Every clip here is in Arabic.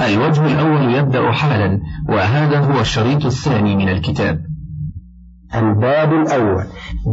الوجه الأول يبدأ حالا وهذا هو الشريط الثاني من الكتاب. الباب الأول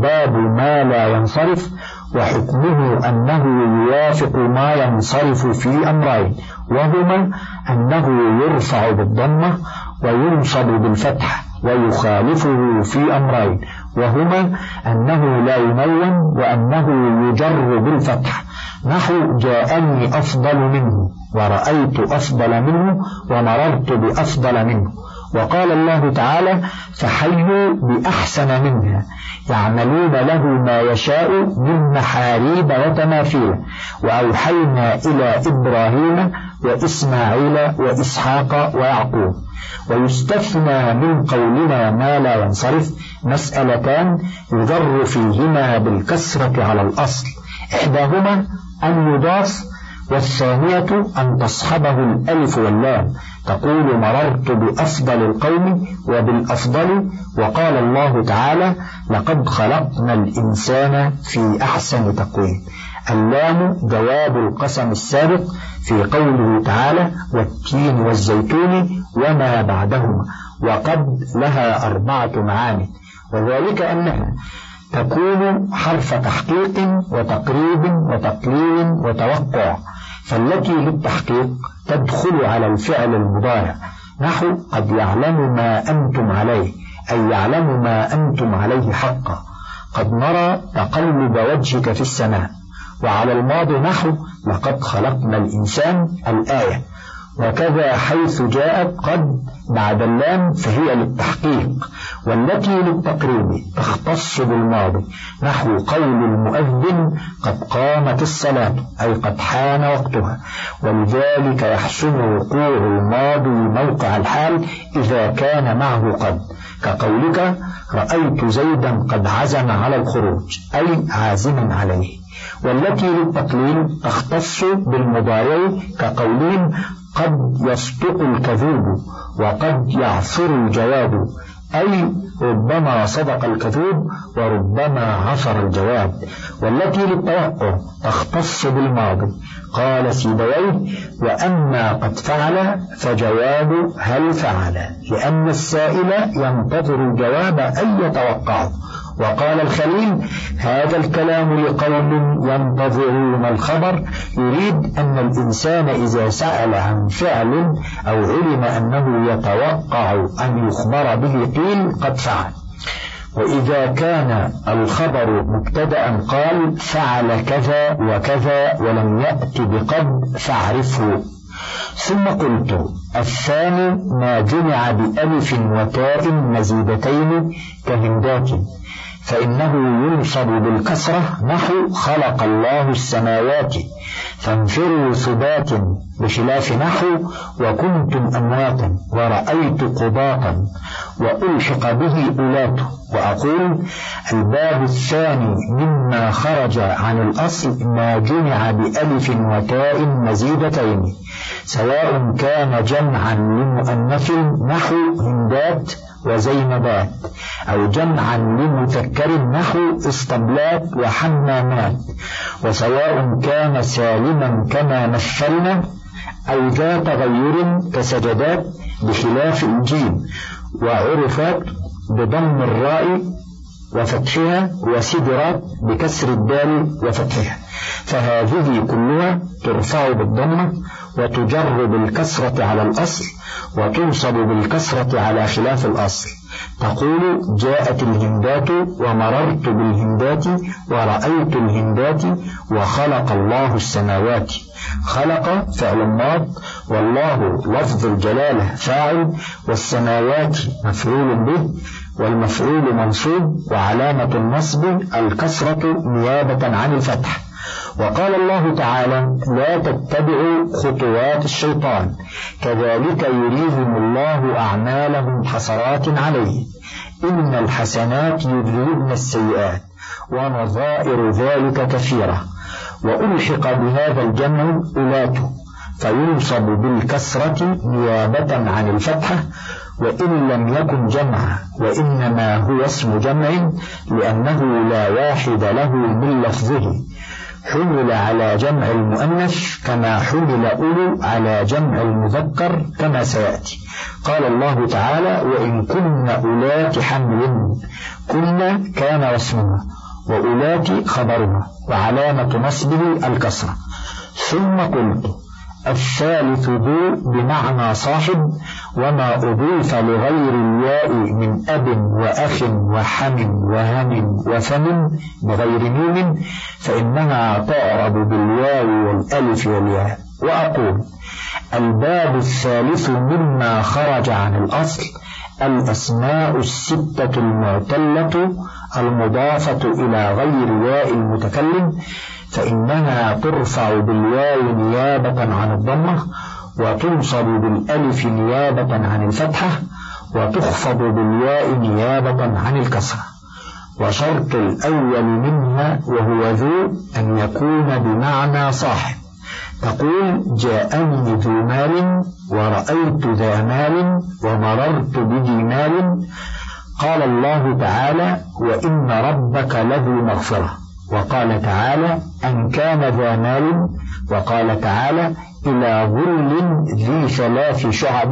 باب ما لا ينصرف وحكمه أنه يوافق ما ينصرف في أمرين وهما أنه يرفع بالضمة وينصب بالفتح ويخالفه في أمرين وهما أنه لا ينون وأنه يجر بالفتح. نحو جاءني أفضل منه ورأيت أفضل منه ومررت بأفضل منه. وقال الله تعالى فحيوا بأحسن منها يعملون له ما يشاء من محاريب وتماثيل. وأوحينا إلى إبراهيم وإسماعيل وإسحاق ويعقوب. ويستثنى من قولنا ما لا ينصرف مسألتان يجر فيهما بالكسرة على الأصل. إحداهما أن يضاف والثانية أن تصحبه الألف واللام. تقول مررت بأفضل القوم وبالأفضل وقال الله تعالى لقد خلقنا الإنسان في أحسن تقويم. اللام جواب القسم السابق في قوله تعالى والتين والزيتون وما بعدهما وقد لها أربعة معاني. وذلك أنها تكون حرف تحقيق وتقريب وتقليل وتوقع فالتي للتحقيق تدخل على الفعل المضارع. نحو قد يعلم ما أنتم عليه أي يعلم ما أنتم عليه حقا. قد نرى تقلب وجهك في السماء. وعلى الماضي نحو لقد خلقنا الإنسان الآية. وكذا حيث جاءت قد بعد اللام فهي للتحقيق والتي للتقريب تختص بالماضي نحو قول المؤذن قد قامت الصلاة أي قد حان وقتها. ولذلك يحسن وقوع الماضي موقع الحال إذا كان معه قد. كقولك رأيت زيدا قد عزم على الخروج أي عازما عليه. والتي للتقليل تختص بالمضارع كقولهم قد يصدق الكذوب وقد يعثر الجواب. أي ربما صدق الكذوب وربما عثر الجواب. والتي للتوقع تختص بالماضي. قال سيبويه وأما قد فعل فجواب هل فعل؟ لأن السائل ينتظر الجواب أن يتوقعه. وقال الخليل هذا الكلام لقوم ينتظرون الخبر يريد أن الإنسان إذا سأل عن فعل أو علم أنه يتوقع أن يخبر به قيل قد فعل. وإذا كان الخبر مبتدأ قال فعل كذا وكذا ولم يأت بقد فاعرفه. ثم قلت الثاني ما جمع بألف وتاء مزيدتين كهندات. فإنه ينصب بالكسرة نحو خلق الله السماوات. فانفروا ثبات بخلاف نحو وكنتم أمواتا ورأيت قباطا وألحق به أولات وأقول الباب الثاني مما خرج عن الأصل ما جمع بألف وتاء مزيدتين سواء كان جمعا لمؤنث نحو هندات وزينبات أو جمعا لمذكر نحو اسطبلات وحمامات وسواء كان سالما كما مثلنا أو ذا تغير كسجدات بخلاف الجيم وعرفات بضم الراء وفتحها وسدرات بكسر الدال وفتحها. فهذه كلها ترفع بالضمة وتجر بالكسرة على الأصل وتنصب بالكسرة على خلاف الأصل. تقول جاءت الهندات ومررت بالهندات ورأيت الهندات وخلق الله السماوات. خلق فعل ماض والله لفظ الجلالة فاعل والسماوات مفعول به. والمفعول منصوب وعلامة النصب الكسرة نيابة عن الفتح. وقال الله تعالى لا تتبعوا خطوات الشيطان كذلك يريهم الله أعمالهم حسرات عليه. إن الحسنات يذهبن السيئات ونظائر ذلك كثيرة. وألحق بهذا الجمع أولاته فينصب بالكسرة نيابة عن الفتحة وإن لم يكن جمعا وإنما هو اسم جمع لأنه لا واحد له من لفظه. حمل على جمع المؤنث كما حمل أولو على جمع المذكر كما سيأتي. قال الله تعالى وإن كن أولات حمل كن كان واسمها وأولات خبرها وعلامة نصبه الكسرة. ثم قلت الثالث ذو بمعنى صاحب وما أضيف لغير الياء من أب وأخ وحم وهم وفم بغير نون فإنها تعرب بالواو والألف والياء. وأقول الباب الثالث مما خرج عن الأصل الأسماء الستة المعتلة المضافة إلى غير ياء المتكلم فإنها ترفع بالواو نيابة عن الضمة وتنصب بالألف نيابة عن الفتحة وتخفض بالياء نيابة عن الكسرة. وشرط الأول منها وهو ذو أن يكون بمعنى صاحب. تقول جاءني ذو مال ورأيت ذا مال ومررت بذي مال. قال الله تعالى وإن ربك لذو مغفرة. وقال تعالى أن كان ذا مال وقال تعالى إلى ظل ذي ثلاث شعب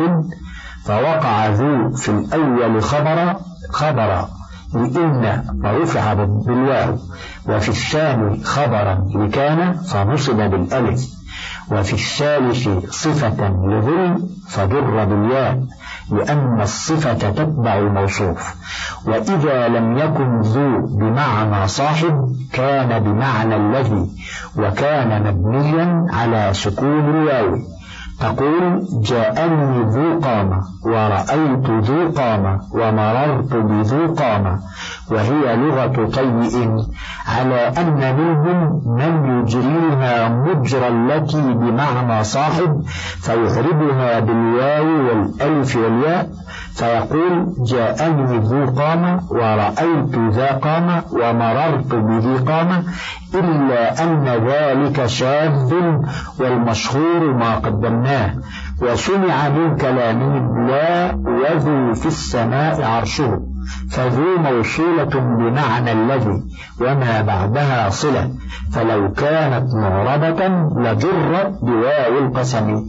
فوقع ذو في الأول خبر خبر لإن فرفع بالواو وفي الثاني خبرا لكان فنصب بالألف وفي الثالث صفة لظل فضر بالياء. لأن الصفة تتبع الموصوف. وإذا لم يكن ذو بمعنى صاحب كان بمعنى الذي وكان مبنيا على سكون الواو. تقول جاءني ذو قامة ورأيت ذو قامة ومررت بذو قامة. وهي لغة طيء على أن منهم من يجريها مجرى التي بمعنى صاحب فيعربها بالواو والألف والياء. فيقول جاءني ذو قامة ورأيت ذا قامة ومررت بذي قامة إلا أن ذلك شاذ والمشهور ما قدمناه وسمع من كلامهم لا وذو في السماء عرشه. فذو موصولة بمعنى الذي وما بعدها صلة. فلو كانت معربة لجرت بواو القسم.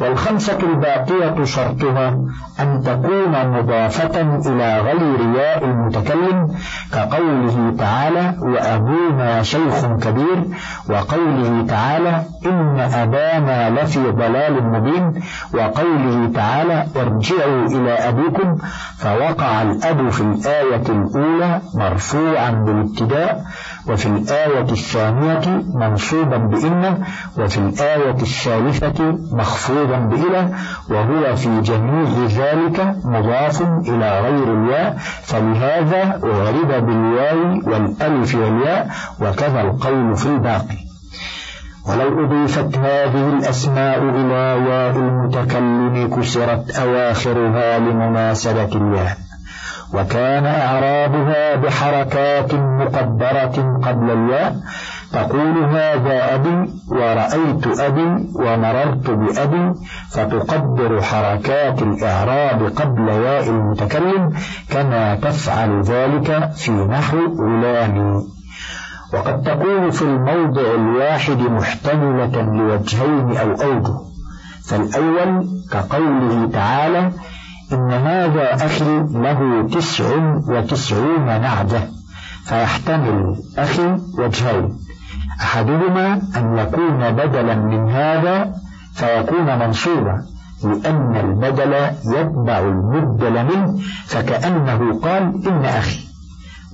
والخمسة الباقية شرطها أن تكون مضافة إلى غير ياء المتكلم كقوله تعالى وأبونا شيخ كبير وقوله تعالى إن أبانا لفي ضلال مبين وقوله تعالى ارجعوا إلى أبيكم فوقع الأب في الآية الأولى مرفوعا بالابتداء وفي الآية الثانية منصوبا بإن وفي الآية الثالثة مخفوضا بإلى وهو في جميع ذلك مضاف إلى غير الياء فلهذا أعرب بالواو والألف والياء وكذا القول في الباقي. ولو أضيفت هذه الأسماء إلى ياء المتكلم كسرت أواخرها لمناسبة الياء وكان إعرابها بحركات مقدرة قبل الياء تقول هذا أبي ورأيت أبي ومررت بأبي. فتقدر حركات الإعراب قبل ياء المتكلم كما تفعل ذلك في نحو غلامي. وقد تكون في الموضع الواحد محتملة لوجهين أو أوجه. فالأول كقوله تعالى إن هذا أخي له تسع وتسعون نعجة فيحتمل أخي وجهين. أحدهما أن يكون بدلا من هذا فيكون منصوبا لأن البدل يتبع المبدل منه فكأنه قال إن أخي.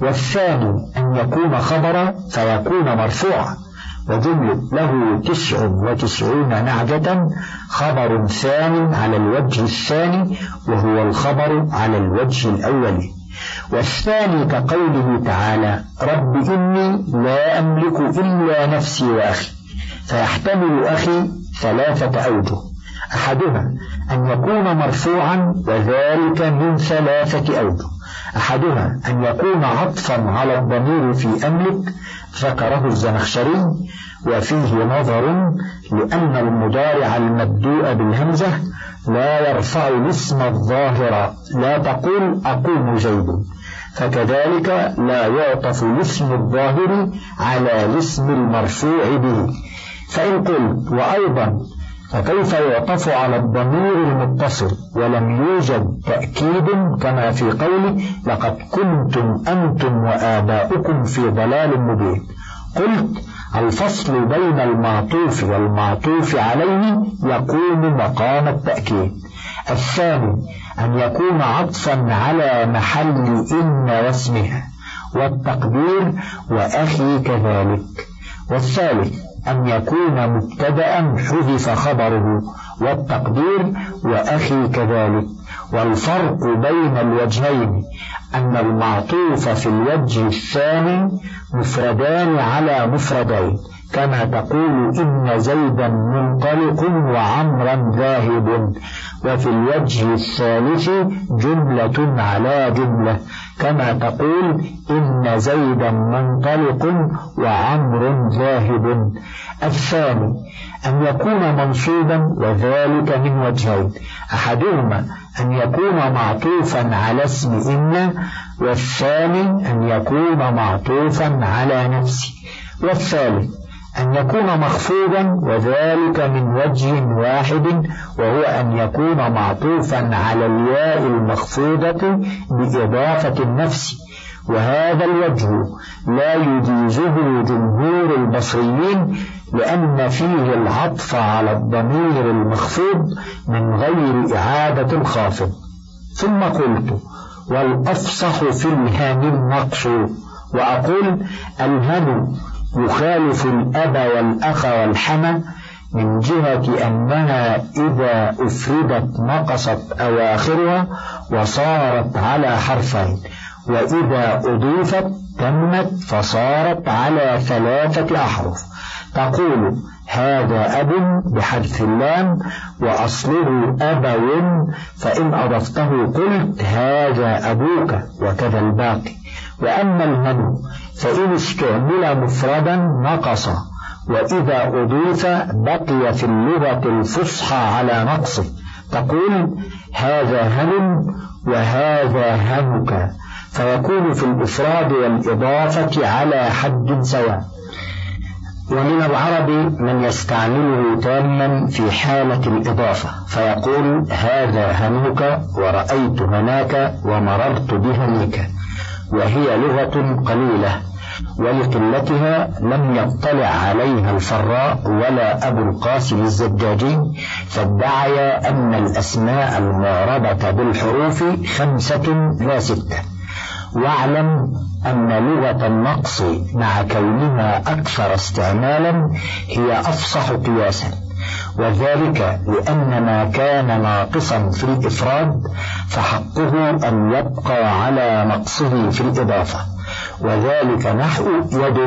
والثاني أن يكون خبرا فيكون مرفوعا. وجملة له تسع وتسعون نعجة خبر ثان على الوجه الثاني وهو الخبر على الوجه الأول. والثاني كقوله تعالى رب إني لا أملك إلا نفسي وأخي فيحتمل أخي ثلاثة أوجه. أحدها أن يكون مرفوعا وذلك من ثلاثة أوجه. أحدها أن يكون عطفا على الضمير في أملك ذكره الزمخشري وفيه نظر لأن المضارع المبدوء بالهمزة لا يرفع الاسم الظاهر لا تقول أقوم زيد فكذلك لا يعطف الاسم الظاهر على الاسم المرفوع به. فإن قلت وأيضا فكيف يعطف على الضمير المتصل ولم يوجد تأكيد كما في قوله لقد كنتم أنتم وآباؤكم في ضلال مبين. قلت الفصل بين المعطوف والمعطوف عليه يقوم مقام التأكيد. الثاني أن يكون عطفا على محل إن واسمها. والتقدير وأخي كذلك. والثالث أن يكون مبتدأ حذف خبره والتقدير وأخي كذلك. والفرق بين الوجهين أن المعطوف في الوجه الثاني مفردان على مفردين كما تقول إن زيدا منطلق وعمرا ذاهب وفي الوجه الثالث جملة على جملة. كما تقول إن زيدا منطلق وعمر ذاهب الثاني أن يكون منصوبا وذلك من وجهين أحدهما أن يكون معطوفا على اسم إن والثاني أن يكون معطوفا على نفسه. والثالث أن يكون مخفوضا وذلك من وجه واحد وهو أن يكون معطوفا على الياء المخفوضة بإضافة النفس. وهذا الوجه لا يجيزه جمهور البصريين لأن فيه العطف على الضمير المخفوض من غير إعادة الخافض. ثم قلت والأفصح في الهام النقص وأقول الهم يخالف الأب والأخ والحمى من جهة أنها إذا أفردت نقصت أواخرها وصارت على حرفين وإذا أضيفت تمت فصارت على ثلاثة أحرف. تقول هذا أب بحذف اللام وأصله أبو فإن أضفته قلت هذا أبوك وكذا الباقي. وأما الهم فإن استعمل مفردا نقص وإذا أضيف بقي في اللغة الفصحى على نقصه. تقول هذا هم وهذا همك فيكون في الإفراد والإضافة على حد سواء. ومن العرب من يستعمله تاما في حالة الإضافة فيقول هذا همك ورأيت هناك ومررت بهنيك وهي لغة قليلة ولقلتها لم يطلع عليها الفراء ولا أبو القاسم الزجاجي فادعيا أن الأسماء المعربة بالحروف خمسة لا ستة واعلم أن لغة النقص مع كونها أكثر استعمالا هي أفصح قياسا. وذلك لأن ما كان ناقصا في الإفراد فحقه أن يبقى على نقصه في الإضافة. وذلك نحو يد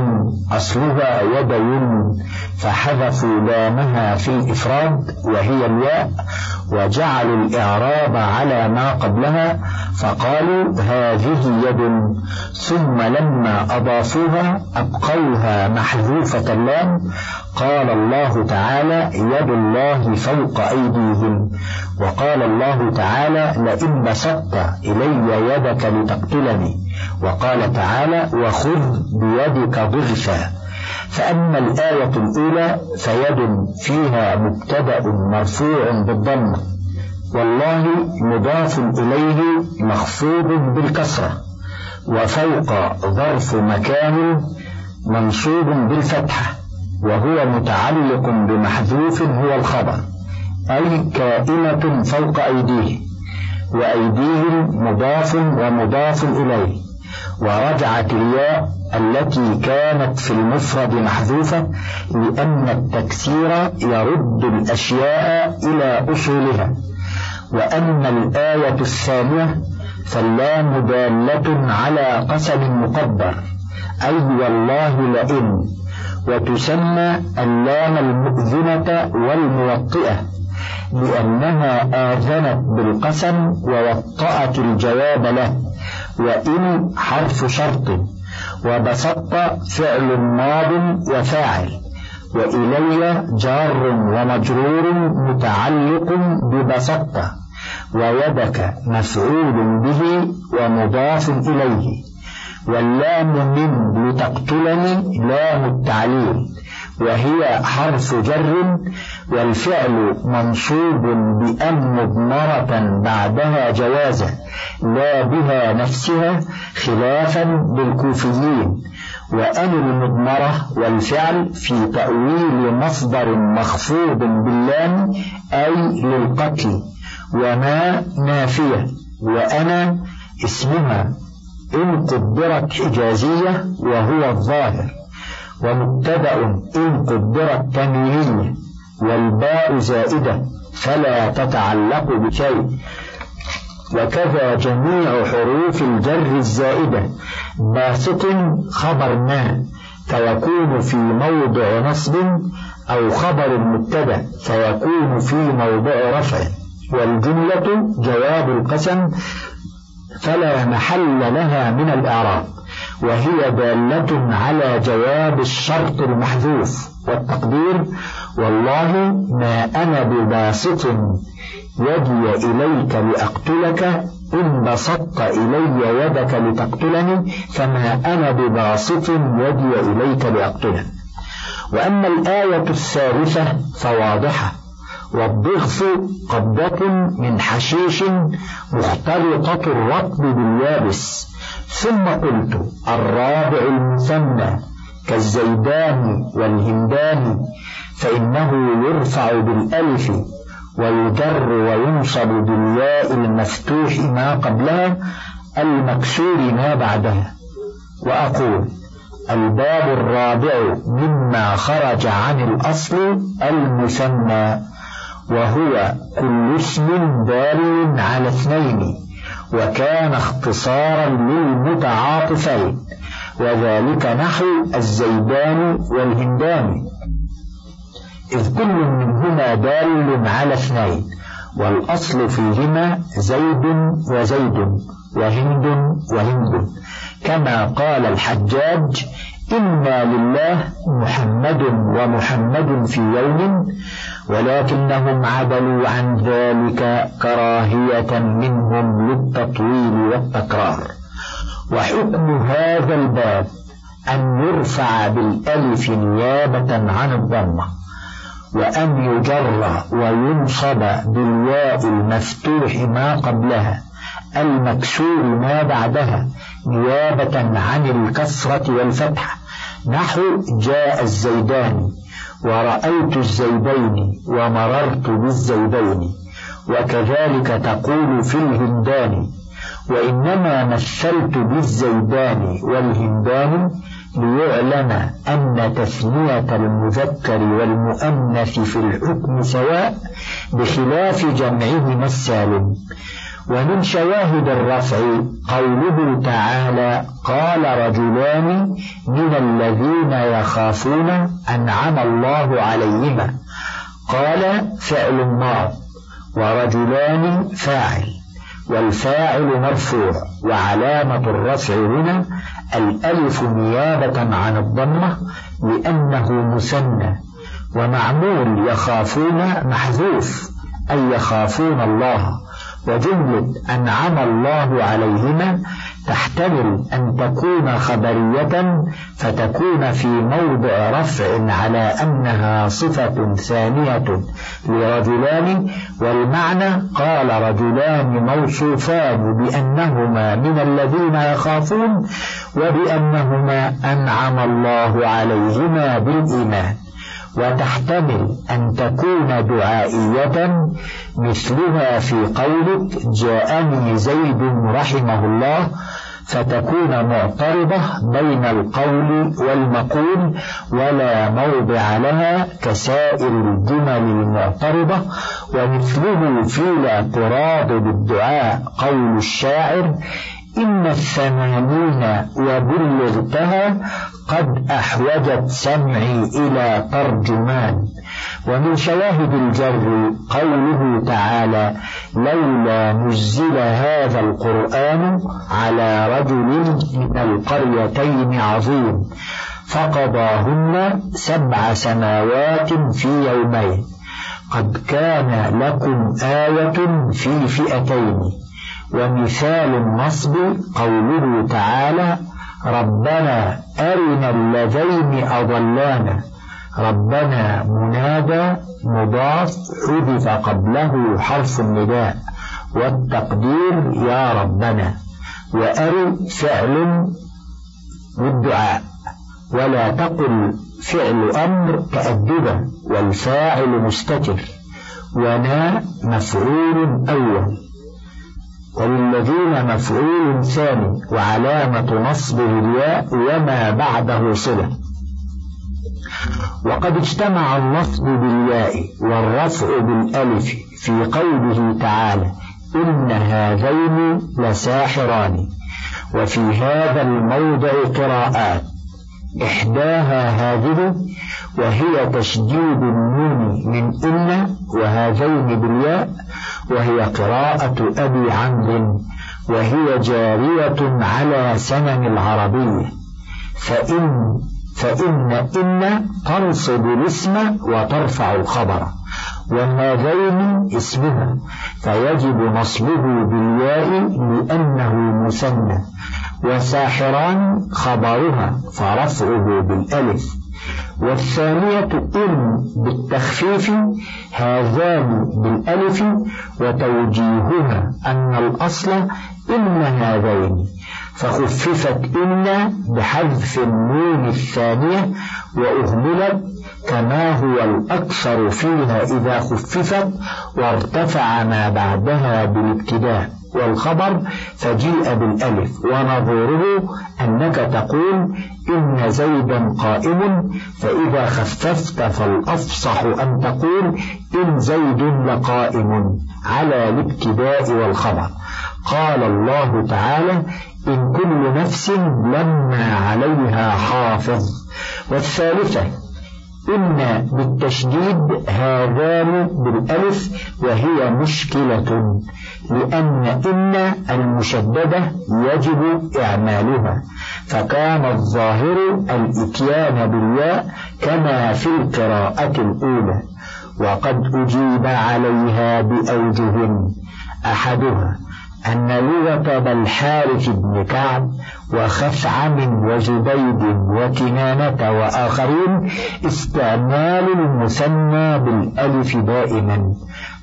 أصلها يدين فحذفوا لامها في الإفراد وهي الياء وجعلوا الإعراب على ما قبلها فقالوا هذه يد ثم لما أضافوها أبقوها محذوفة اللام قال الله تعالى يد الله فوق أيديهم وقال الله تعالى لئن بسطت إلي يدك لتقتلني وقال تعالى وخذ بيدك ضغفا فأما الآية الأولى فيد فيها مبتدأ مرفوع بالضم. والله مضاف إليه مخفوض بالكسرة. وفوق ظرف مكان منصوب بالفتحة. وهو متعلق بمحذوف هو الخبر. أي كائنة فوق أيديه. وأيديهم مضاف ومضاف إليه. ورجعت الياء التي كانت في المفرد محذوفة لأن التكسير يرد الأشياء إلى أصولها. وأما الآية الثانية فاللام دالة على قسم مقدر أي والله لئن. وتسمى اللام المؤذنة والموطئة لأنها آذنت بالقسم ووطأت الجواب له وإن حرف شرط. وبسطت فعل ماض وفاعل وإلي جار ومجرور متعلق ببسطت ويدك مفعول به ومضاف إليه واللام من لتقتلني لام التعليل وهي حرف جر والفعل منصوب بأن مضمرة بعدها جوازا لا بها نفسها خلافا بالكوفيين وأن المضمرة والفعل في تأويل مصدر مخفوض باللام أي للقتل. وما نافية وأنا اسمها. إن قدرت حجازية وهو الظاهر. ومبتدأ إن قدرت تمييزية والباء زائدة فلا تتعلق بشيء. وكذا جميع حروف الجر الزائدة. باسط خبر ما فيكون في موضع نصب أو خبر المبتدأ فيكون في موضع رفع. والجملة جواب القسم فلا محل لها من الإعراب. وهي دالة على جواب الشرط المحذوف والتقدير والله ما أنا بباسط يدي إليك لأقتلك إن بسطت إلي يدك لتقتلني فما أنا بباسط يدي إليك لأقتلك. وأما الآية الثالثة فواضحة. والضغث قبضة من حشيش مختلطة الرطب باليابس. ثم قلت الرابع المثنى كالزيدان والهندان فإنه يرفع بالألف ويجر وينصب بالياء المفتوح ما قبلها المكسور ما بعدها. وأقول الباب الرابع مما خرج عن الأصل المثنى وهو كل اسم دال على اثنين. وكان اختصارا للمتعاطفين وذلك نحو الزيدان والهندان. إذ كل منهما دال على اثنين والأصل فيهما زيد وزيد وهند وهند. كما قال الحجاج إنا لله محمد ومحمد في يوم ولكنهم عدلوا عن ذلك كراهية منهم للتطويل والتكرار. وحكم هذا الباب أن يرفع بالألف نيابة عن الضمة وأن يجر وينصب بالياء المفتوح ما قبلها المكسور ما بعدها نيابة عن الكسرة والفتح نحو جاء الزيدان ورأيت الزيدين ومررت بالزيدين وكذلك تقول في الهندان وإنما مثلت بالزيدان والهندان ليعلم أن تثنية المذكر والمؤنث في الحكم سواء بخلاف جمعهما السالم. ومن شواهد الرفع قوله تعالى قال رجلان من الذين يخافون أنعم الله عليهما. قال فعل ماض ورجلان فاعل والفاعل مرفوع وعلامة الرفع هنا الألف نيابة عن الضمة لأنه مثنى ومعمول يخافون محذوف أي يخافون الله وجملة أنعم الله عليهما تحتمل أن تكون خبرية فتكون في موضع رفع على أنها صفة ثانية لرجلان والمعنى قال رجلان موصوفان بأنهما من الذين يخافون وبأنهما أنعم الله عليهما بالإيمان. وتحتمل أن تكون دعائية مثلها في قولك. جاءني زيد رحمه الله فتكون معترضة بين القول والمقول ولا موضع لها كسائر الجمل المعترضة. ومثله في الاعتراض بالدعاء قول الشاعر إن الثمانين وبلغتها قد أحوجت سمعي إلى ترجمان. ومن شواهد الجر قوله تعالى لولا نزل هذا القرآن على رجل من القريتين عظيم فقضاهن سبع سماوات في يومين. قد كان لكم آية في فئتين. ومثال النصب قوله تعالى ربنا أرنا اللذين أضلانا. ربنا منادى مضاف حذف قبله حرف النداء. والتقدير يا ربنا. وأر فعل بالدعاء ولا تقل فعل أمر تأدبا والفاعل مستتر. ونا مفعول أول. وللذين مفعول ثاني وعلامة نصبه الياء وما بعده صلة. وقد اجتمع النصب بالياء والرفع بالألف في قوله تعالى إن هذين لساحران. وفي هذا الموضع قراءات. إحداها هذه وهي تشديد النون من إن وهذين بالياء وهي قراءة أبي عمرو وهي جارية على سنن العربية فإن فإن إن تنصب الاسم وترفع الخبر. وهذين اسمها فيجب نصبه بالياء لأنه مثنى وساحران خبرها فرفعه بالألف. والثانية إن بالتخفيف هذان بالألف وتوجيهها أن الأصل إن هذين فخففت إن بحذف النون الثانية وأهملت كما هو الأكثر فيها إذا خففت وارتفع ما بعدها بالابتداء. والخبر فجيء بالألف ونظيره أنك تقول إن زيدا قائم فإذا خففت فالأفصح أن تقول إن زيد لقائم على الابتداء والخبر. قال الله تعالى إن كل نفس لما عليها حافظ. والثالثة إن بالتشديد هذان بالألف وهي مشكلة. لأن إن المشددة يجب إعمالها فكان الظاهر الإتيان بالياء كما في القراءة الأولى وقد أجيب عليها بأوجه أحدها أن لغة بالحارث بن كعب وخثعم وزبيد وكنانة وآخرين استعمال المثنى بالألف دائما.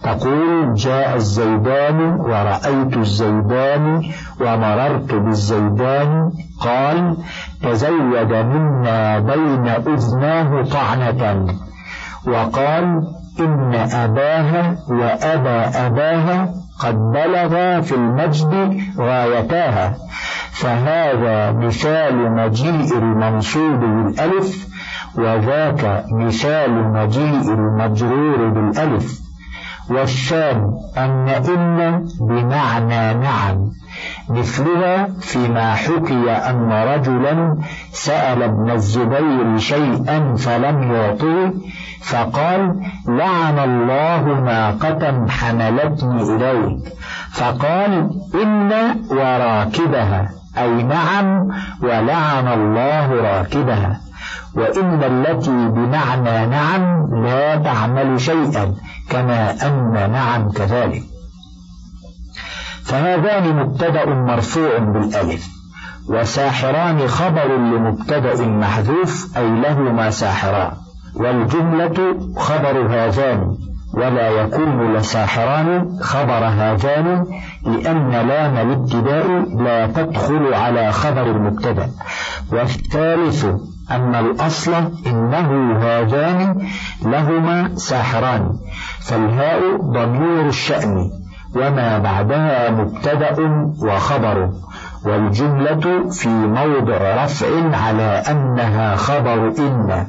تقول جاء الزيدان ورأيت الزيدان ومررت بالزيدان. قال تزود منا بين أذناه طعنة. وقال إن أباها وأبا أباها قد بلغا في المجد غايتاها فهذا مثال مجيء المنصوب بالألف وذاك مثال مجيء المجرور بالألف. والثاني أن إن بمعنى نعم مثلها فيما حكي أن رجلا سأل ابن الزبير شيئا فلم يعطه فقال لعن الله ناقة حملتني إليك فقال إن وراكبها أي نعم ولعن الله راكبها. وإن التي بمعنى نعم لا تعمل شيئا. كما أن نعم كذلك. فهذان مبتدأ مرفوع بالألف وساحران خبر لمبتدأ محذوف أي لهما ساحران والجملة خبر هذان ولا يكون لساحران خبر هذان لأن لام الابتداء لا تدخل على خبر المبتدأ. والثالث أن الأصل إنه هذان لهما ساحران فالهاء ضمير الشأن وما بعدها مبتدأ وخبر والجملة في موضع رفع على أنها خبر إن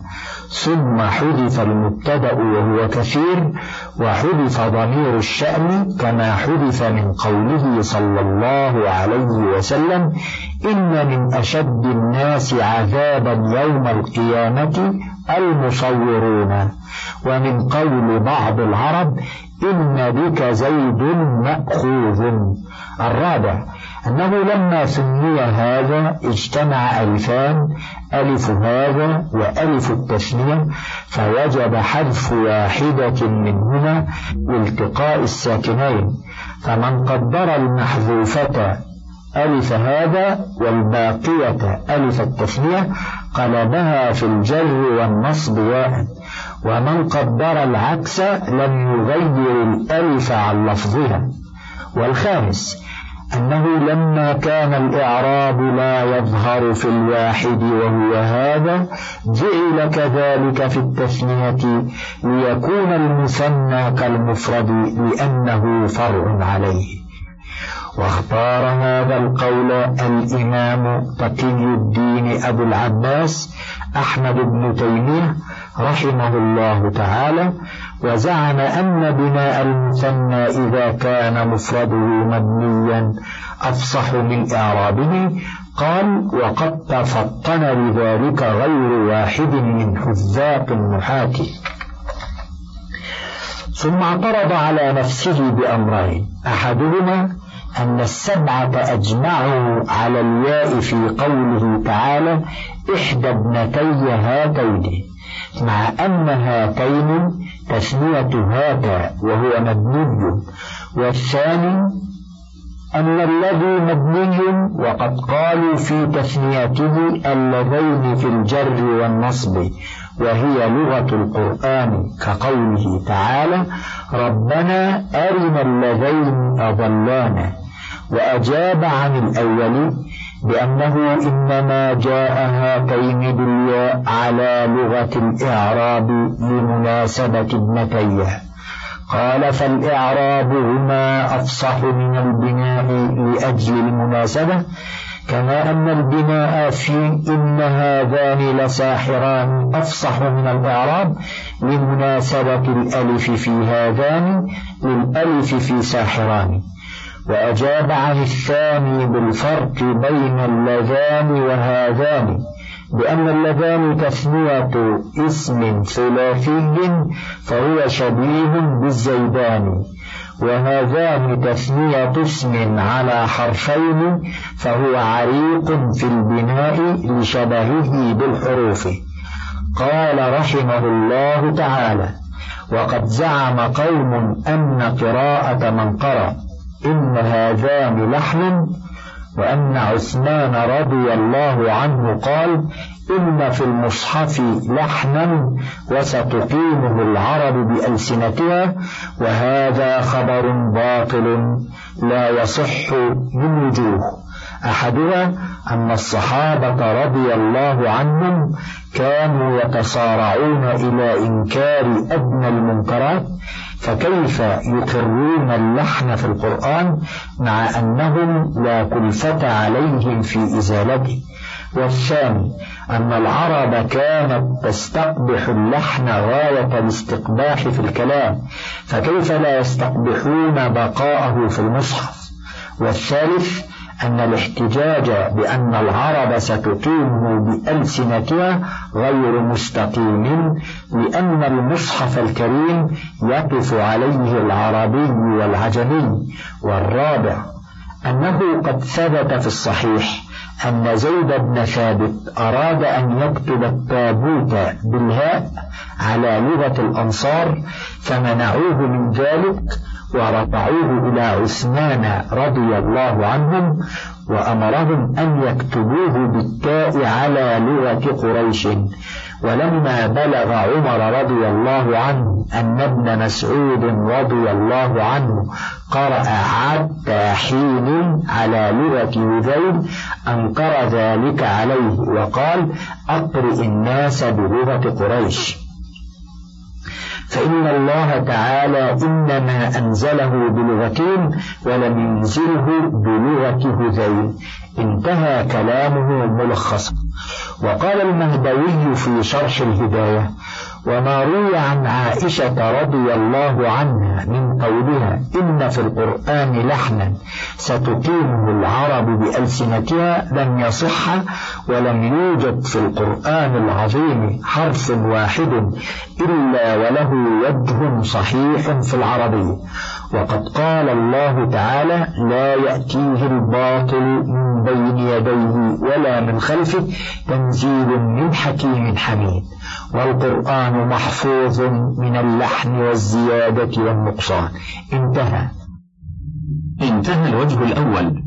ثم حذف المبتدأ وهو كثير وحذف ضمير الشأن كما حذف من قوله صلى الله عليه وسلم إن من أشد الناس عذابا يوم القيامة المصورون. ومن قول بعض العرب إن بك زيد مأخوذ. الرابع أنه لما سمي هذا اجتمع ألفان ألف هذا وألف التثنية فوجب حذف واحدة منهما لالتقاء الساكنين. فمن قدر المحذوفة ألف هذا والباقية ألف التثنية قلبها في الجر والنصب واحد ومن قدر العكس لم يغير الألف عن لفظها. والخامس أنه لما كان الإعراب لا يظهر في الواحد وهو هذا جعل كذلك في التثنية ليكون المثنى كالمفرد لأنه فرع عليه. واختار هذا القول الإمام تقي الدين أبو العباس أحمد بن تيمية رحمه الله تعالى وزعم أن بناء المثنى إذا كان مفرده مبنيا أفصح من إعرابه قال وقد تفطن لذلك غير واحد من حذاق النحاة ثم اعترض على نفسه بأمرين أحدهما أن السبعة أجمعوا على الياء في قوله تعالى إحدى ابنتي هاتين مع أن هاتين تثنية هذا وهو مبني والثاني أن الذي مبني وقد قالوا في تثنيته اللذين في الجر والنصب وهي لغة القرآن كقوله تعالى ربنا أرنا اللذين أضلانا وأجاب عن الأول بأنه إنما جاء هاتين بالياء على لغة الإعراب لمناسبة ابنتيه. قال فالإعراب هما أفصح من البناء لأجل المناسبة كما أن البناء في إن هذان لساحران أفصح من الإعراب لمناسبة الألف في هذان للألف في ساحران. وأجاب عن الثاني بالفرق بين اللذان وهذان بأن اللذان تثنية اسم ثلاثي فهو شبيه بالزيدان وهذان تثنية اسم على حرفين فهو عريق في البناء لشبهه بالحروف. قال رحمه الله تعالى وقد زعم قوم أن قراءة من قرأ إن هذان لحن وأن عثمان رضي الله عنه قال إن في المصحف لحنا وستقيمه العرب بألسنتها وهذا خبر باطل لا يصح من وجوه. أحدها أن الصحابة رضي الله عنهم كانوا يتصارعون إلى إنكار أدنى المنكرات فكيف يقرون اللحن في القرآن مع أنهم لا كلفة عليهم في إزالته؟ والثاني أن العرب كانت تستقبح اللحن غاية الاستقباح في الكلام فكيف لا يستقبحون بقاءه في المصحف؟ والثالث أن الاحتجاج بأن العرب ستقيمه بألسنتها غير مستقيم لأن المصحف الكريم يقف عليه العربي والعجمي. والرابع أنه قد ثبت في الصحيح أن زيد بن ثابت أراد أن يكتب التابوت بالهاء على لغة الأنصار فمنعوه من ذلك ورفعوه إلى عثمان رضي الله عنهم وأمرهم أن يكتبوه بالتاء على لغة قريش. ولما بلغ عمر رضي الله عنه أن ابن مسعود رضي الله عنه قرأ حتى حين على لغة هذيل أنكر ذلك عليه وقال أقرئ الناس بلغة قريش. فإن الله تعالى إنما أنزله بلغتين ولم ينزله بلغة هذيل انتهى كلامه ملخصا وقال المهدوي في شرح الهداية وما روي عن عائشة رضي الله عنها من قولها إن في القرآن لحنا ستقيمه العرب بألسنتها لم يصح ولم يوجد في القرآن العظيم حرف واحد إلا وله وجه صحيح في العربية وقد قال الله تعالى لا يأتيه الباطل من بين يديه ولا من خلفه تنزيل من حكيم حميد والقرآن محفوظ من اللحن والزيادة والنقصان. انتهى. انتهى الوجه الأول.